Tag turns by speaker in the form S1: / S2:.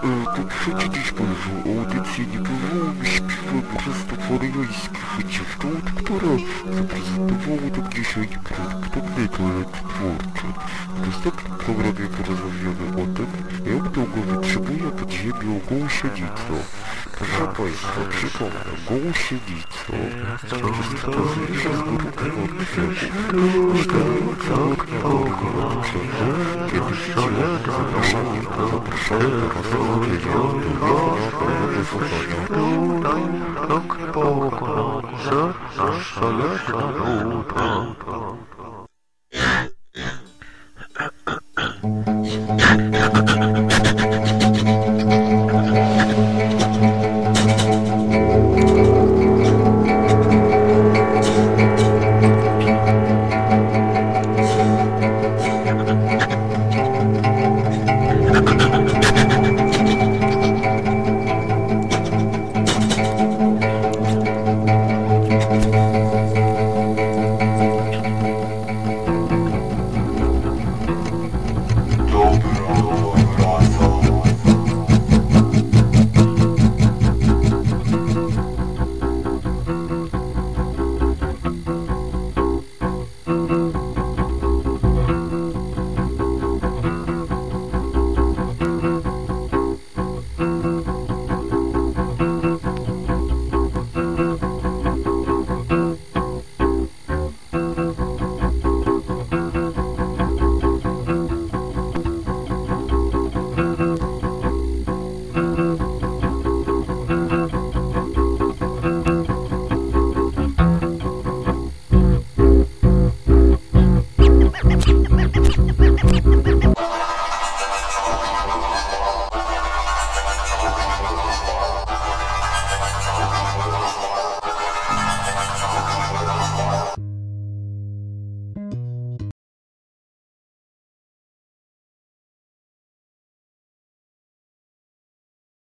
S1: Dziś Państwu audycję niebywałą śpiewa Krzysztoforyjskich dziewcząt, które zaprezentowały nam dzisiaj prawdopodobny talent twórczy. W następnym programie porozmawiamy o tym, jak długo wytrzymuje pod ziemią gąsienica. Państwa, przypomnę, to jest ważniejsza z grupy wystająca okna orgwiaczego, kiedy zapraszanie, zapraszanie na rozmawiania do wysłuchania.
S2: Tak pokonące nasza leśna nuda.